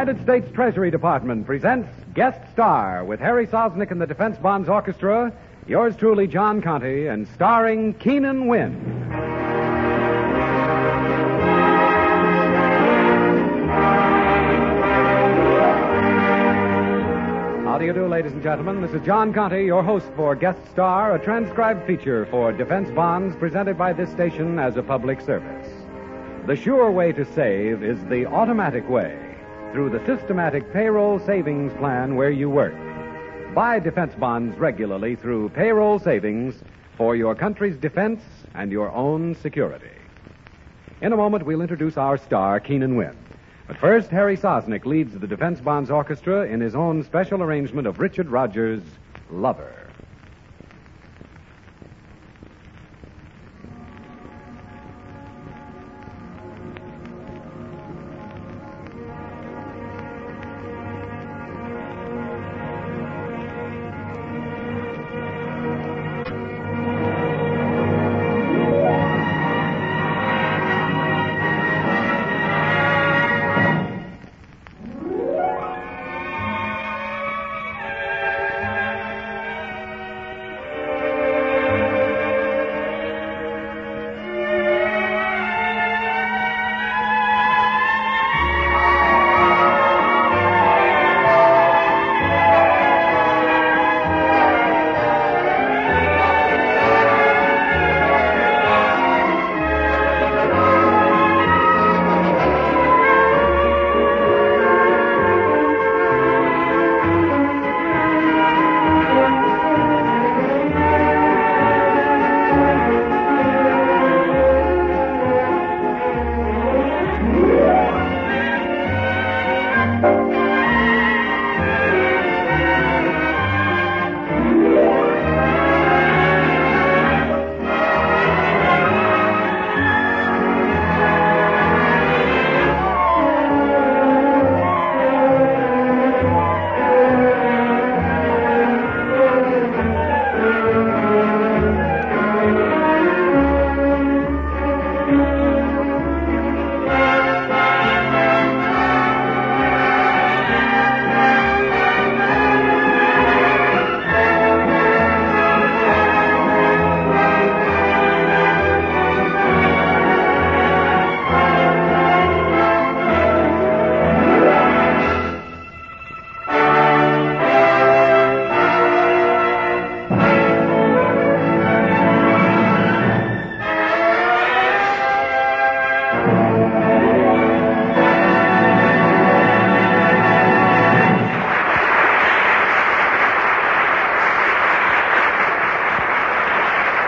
United States Treasury Department presents Guest Star with Harry Sosnick and the Defense Bonds Orchestra, yours truly, John Conte, and starring Keenan Wynn. How do you do, ladies and gentlemen? This is John Conte, your host for Guest Star, a transcribed feature for Defense Bonds presented by this station as a public service. The sure way to save is the automatic way through the systematic payroll savings plan where you work. Buy defense bonds regularly through payroll savings for your country's defense and your own security. In a moment, we'll introduce our star, Keenan Wynn. But first, Harry Sosnick leads the Defense Bonds Orchestra in his own special arrangement of Richard Rodgers' Lover.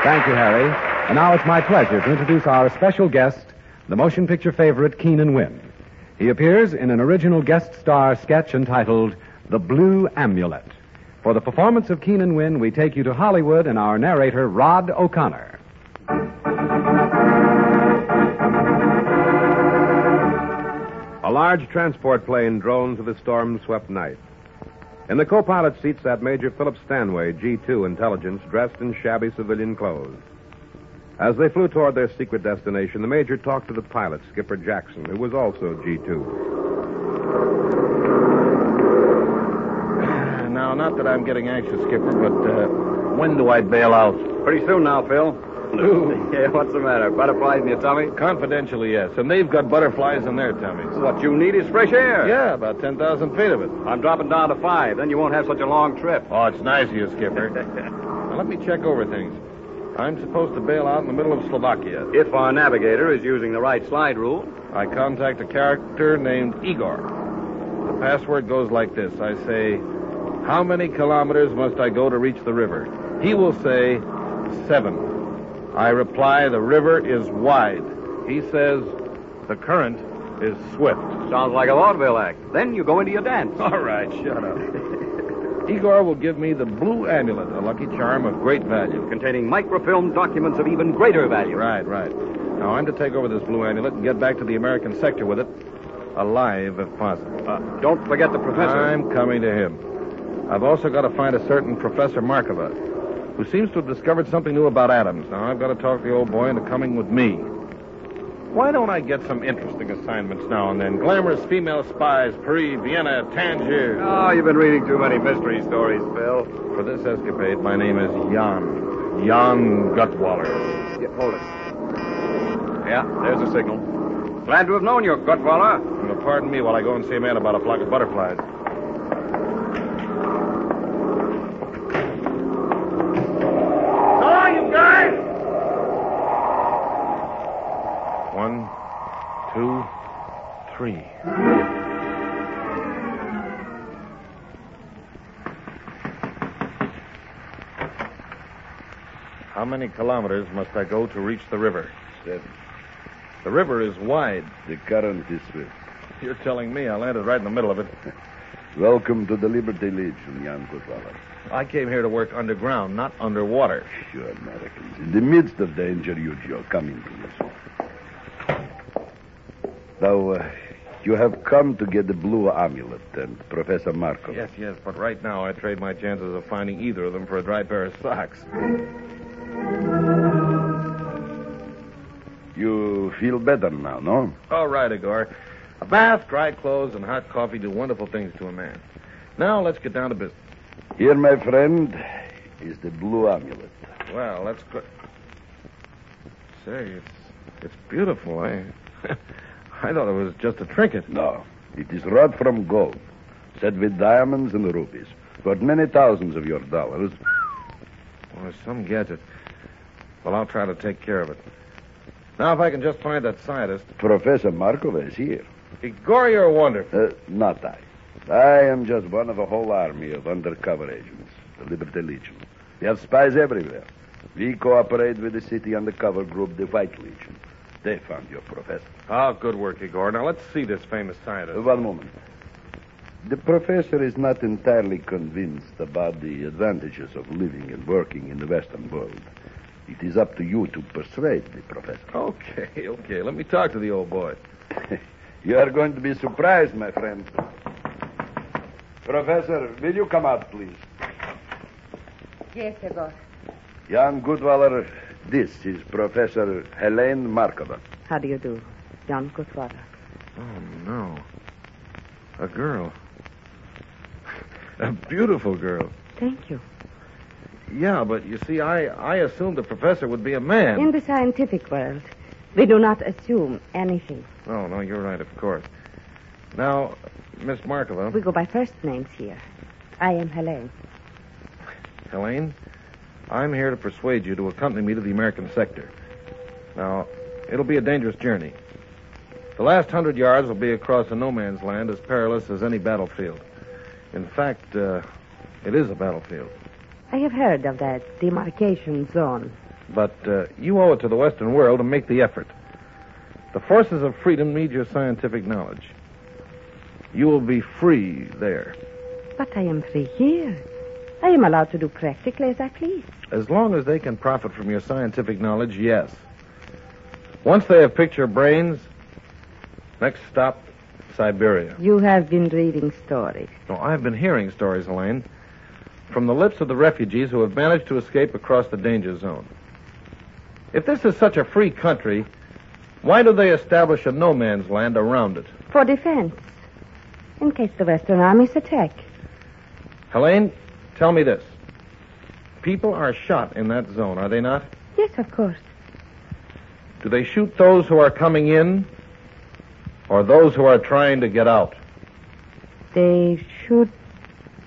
Thank you, Harry. And now it's my pleasure to introduce our special guest, the motion picture favorite Keenan Wynn. He appears in an original guest star sketch entitled The Blue Amulet. For the performance of Keenan Wynn, we take you to Hollywood and our narrator, Rod O'Connor. A large transport plane droned through the storm swept night. In the co pilot seat sat Major Philip Stanway, G2 Intelligence, dressed in shabby civilian clothes. As they flew toward their secret destination, the Major talked to the pilot, Skipper Jackson, who was also G2. Now, not that I'm getting anxious, Skipper, but uh, when do I bail out? Pretty soon now, Phil. yeah, what's the matter? Butterflies in your tummy? Confidentially, yes. And they've got butterflies in their tummies. What you need is fresh air. Yeah, about 10,000 feet of it. I'm dropping down to five. Then you won't have such a long trip. Oh, it's nice of you, Skipper. now, let me check over things. I'm supposed to bail out in the middle of Slovakia. If our navigator is using the right slide rule. I contact a character named Igor. The password goes like this I say, How many kilometers must I go to reach the river? He will say, Seven. I reply, The river is wide. He says, The current is swift. Sounds like a vaudeville act. Then you go into your dance. All right, shut up. Igor will give me the blue amulet, a lucky charm of great value. Containing microfilm documents of even greater value. Right, right. Now, I'm to take over this blue amulet and get back to the American sector with it, alive if possible. Uh, don't forget the professor. I'm coming to him. I've also got to find a certain Professor Markova, who seems to have discovered something new about atoms. Now, I've got to talk the old boy into coming with me. Why don't I get some interesting assignments now and then? Glamorous female spies, Paris, Vienna, Tangier. Oh, you've been reading too many mystery stories, Phil. For this escapade, my name is Jan. Jan Gutwaller. Yeah, hold it. Yeah, there's a signal. Glad to have known you, Gutwaller. Now, pardon me while I go and see a man about a flock of butterflies. Many kilometers must I go to reach the river? Seven. The river is wide. The current is swift. You're telling me I landed right in the middle of it. Welcome to the Liberty Legion, Jan Gutwaller. I came here to work underground, not underwater. You Americans. In the midst of danger, you Joe, come into this. Now, uh, you have come to get the blue amulet and Professor Markov. Yes, yes, but right now I trade my chances of finding either of them for a dry pair of socks. You feel better now, no? All right, Igor. A bath, dry clothes, and hot coffee do wonderful things to a man. Now let's get down to business. Here, my friend, is the blue amulet. Well, let's go. Say, it's it's beautiful. I eh? I thought it was just a trinket. No, it is wrought from gold, set with diamonds and rubies, worth many thousands of your dollars. Well, some gadget. Well, I'll try to take care of it. Now, if I can just find that scientist. Professor Markov is here. Igor, you're wonderful. Uh, not I. I am just one of a whole army of undercover agents, the Liberty Legion. We have spies everywhere. We cooperate with the city undercover group, the White Legion. They found your professor. Oh, good work, Igor. Now, let's see this famous scientist. Uh, One moment. The professor is not entirely convinced about the advantages of living and working in the Western world. It is up to you to persuade the professor. Okay, okay. Let me talk to the old boy. You are going to be surprised, my friend. Professor, will you come out, please? Yes, Igor. Jan Gutwaller, this is Professor Helene Markova. How do you do? Jan Gutwaller. Oh, no. A girl. A beautiful girl. Thank you. Yeah, but you see, I, I assumed the professor would be a man. In the scientific world, we do not assume anything. Oh, no, you're right, of course. Now, Miss Markova, We go by first names here. I am Helene. Helene, I'm here to persuade you to accompany me to the American sector. Now, it'll be a dangerous journey. The last hundred yards will be across a no man's land as perilous as any battlefield. In fact, uh, it is a battlefield. I have heard of that demarcation zone. But uh, you owe it to the Western world to make the effort. The forces of freedom need your scientific knowledge. You will be free there, But I am free here. I am allowed to do practically as I please. as long as they can profit from your scientific knowledge. Yes. Once they have picked your brains, next stop, Siberia. You have been reading stories. No, I've been hearing stories, Elaine, from the lips of the refugees who have managed to escape across the danger zone. If this is such a free country, why do they establish a no man's land around it? For defense. In case the Western armies attack. Helene, tell me this. People are shot in that zone, are they not? Yes, of course. Do they shoot those who are coming in or those who are trying to get out? They shoot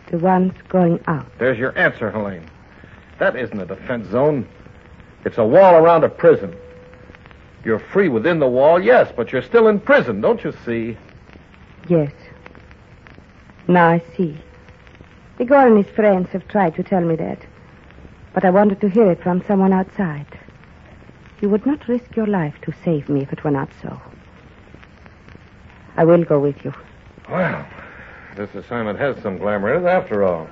the ones going out. There's your answer, Helene. That isn't a defense zone. It's a wall around a prison. You're free within the wall, yes, but you're still in prison, don't you see? Yes. Now I see. Igor and his friends have tried to tell me that. But I wanted to hear it from someone outside. You would not risk your life to save me if it were not so. I will go with you. Well, this assignment has some glamour in it after all.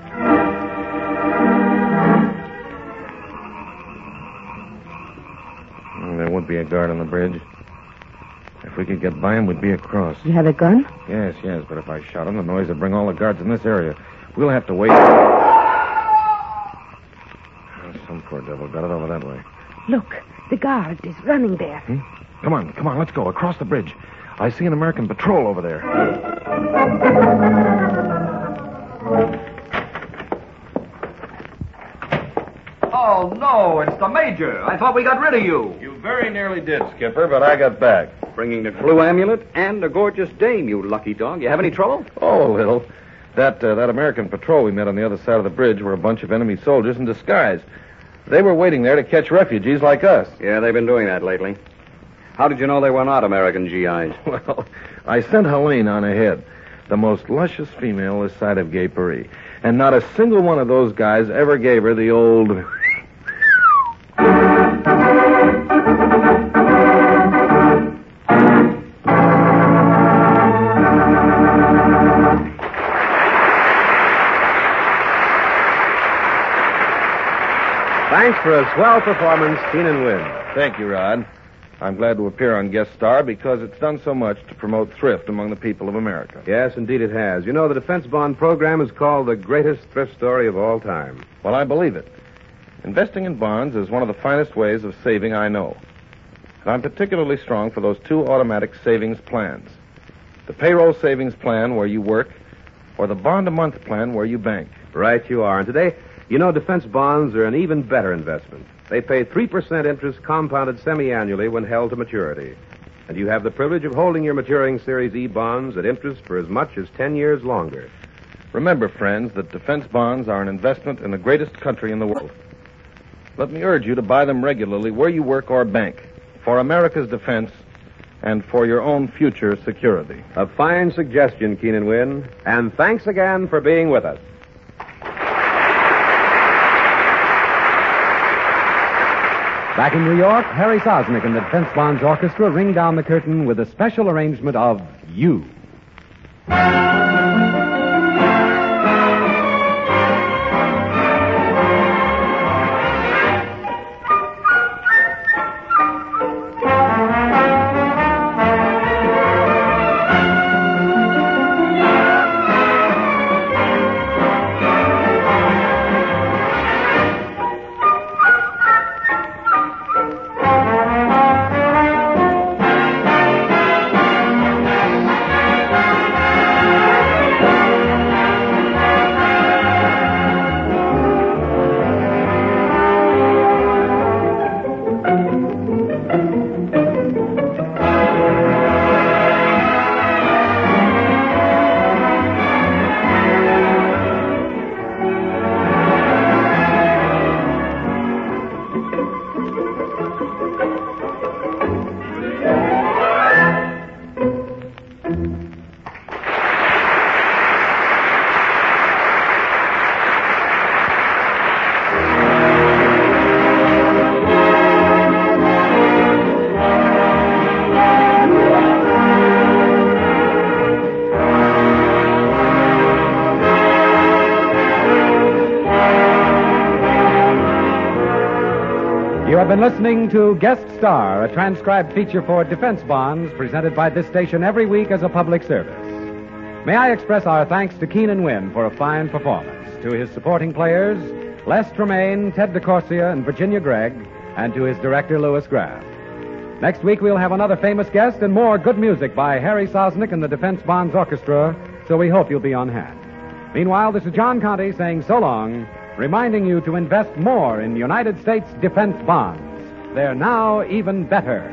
Mm, There would be a guard on the bridge. If we could get by him, we'd be across. You have a gun? Yes, yes, but if I shot him, the noise would bring all the guards in this area. We'll have to wait. Oh, some poor devil got it over that way. Look, the guard is running there. Come on, come on, let's go. Across the bridge. I see an American patrol over there. Oh, no, it's the Major. I thought we got rid of you. You very nearly did, Skipper, but I got back. Bringing the blue amulet and a gorgeous dame, you lucky dog. You have any trouble? Oh, a little. That uh, that American patrol we met on the other side of the bridge were a bunch of enemy soldiers in disguise. They were waiting there to catch refugees like us. Yeah, they've been doing that lately. How did you know they were not American GIs? Well, I sent Helene on ahead, the most luscious female this side of Gay Paris. And not a single one of those guys ever gave her the old. Thanks for a swell performance, Keenan Wynn. Thank you, Rod. I'm glad to appear on Guest Star because it's done so much to promote thrift among the people of America. Yes, indeed it has. You know, the defense bond program is called the greatest thrift story of all time. Well, I believe it. Investing in bonds is one of the finest ways of saving I know. And I'm particularly strong for those two automatic savings plans the payroll savings plan where you work, or the bond a month plan where you bank. Right you are. And today, you know, defense bonds are an even better investment. They pay 3% interest compounded semi-annually when held to maturity. And you have the privilege of holding your maturing Series E bonds at interest for as much as 10 years longer. Remember, friends, that defense bonds are an investment in the greatest country in the world. Let me urge you to buy them regularly where you work or bank for America's defense and for your own future security. A fine suggestion, Keenan Wynn. And thanks again for being with us. Back in New York, Harry Sosnick and the Defense Bonds Orchestra ring down the curtain with a special arrangement of You. Been listening to Guest Star, a transcribed feature for defense bonds presented by this station every week as a public service. May I express our thanks to Keenan Wynn for a fine performance, to his supporting players, Les Tremayne, Ted DeCorsia, and Virginia Gregg, and to his director, Louis Graff. Next week, we'll have another famous guest and more good music by Harry Sosnick and the Defense Bonds Orchestra, so we hope you'll be on hand. Meanwhile, this is John Conte saying so long, reminding you to invest more in United States defense bonds. They're now even better.